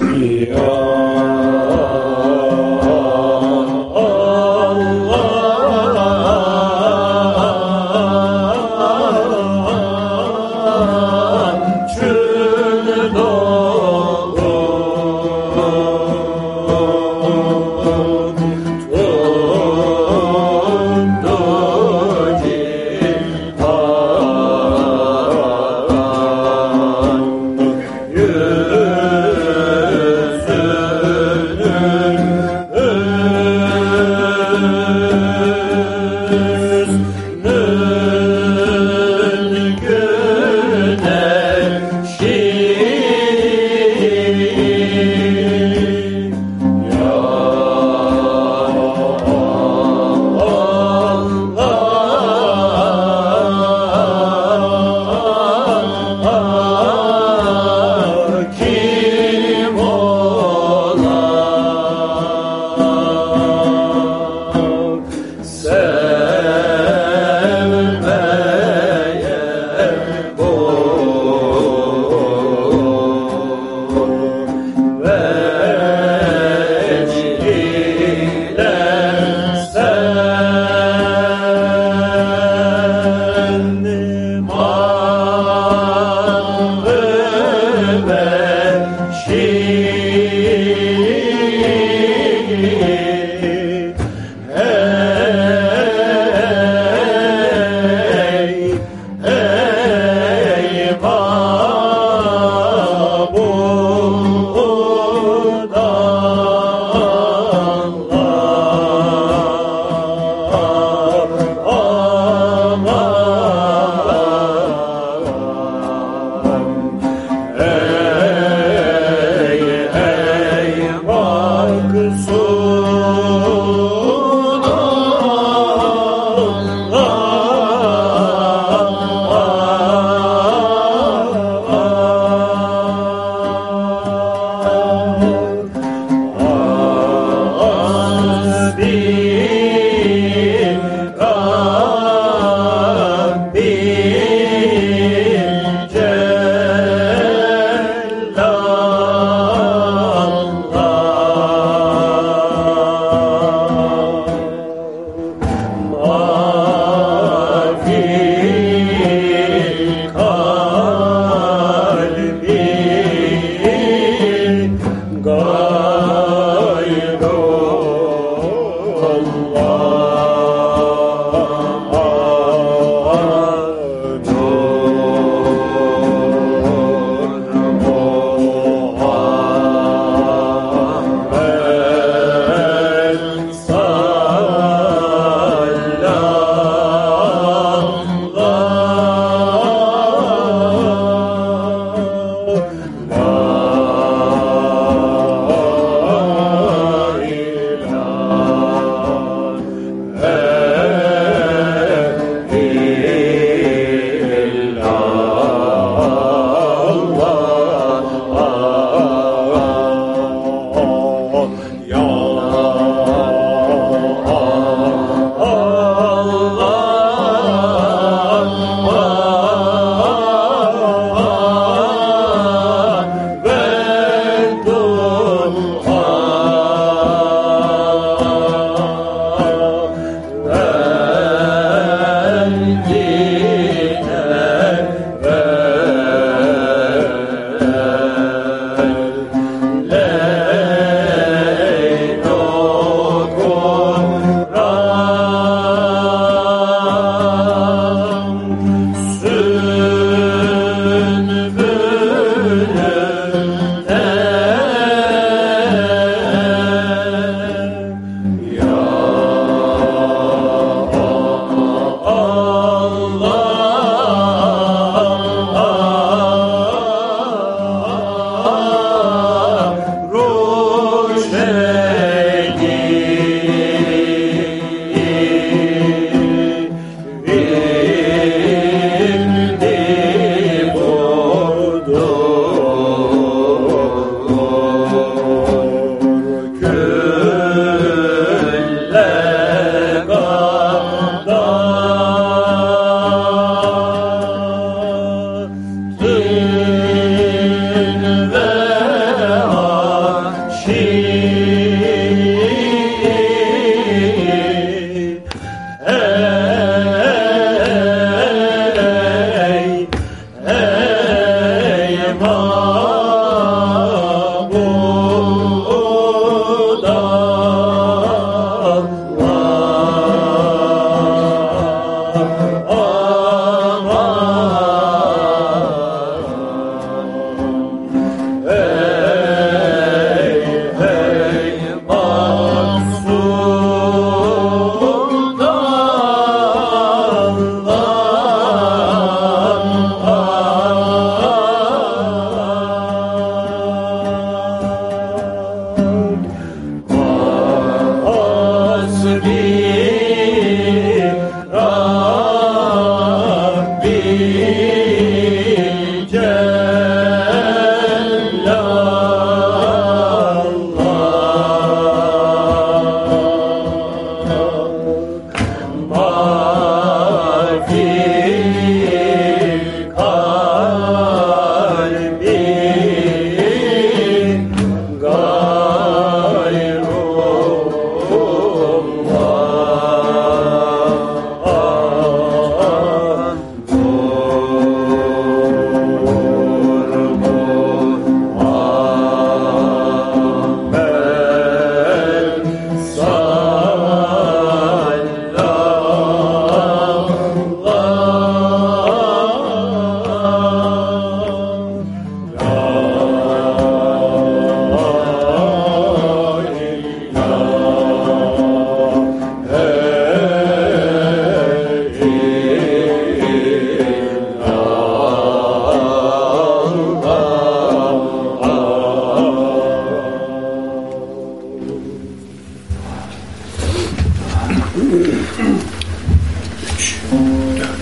Yeah. Oh.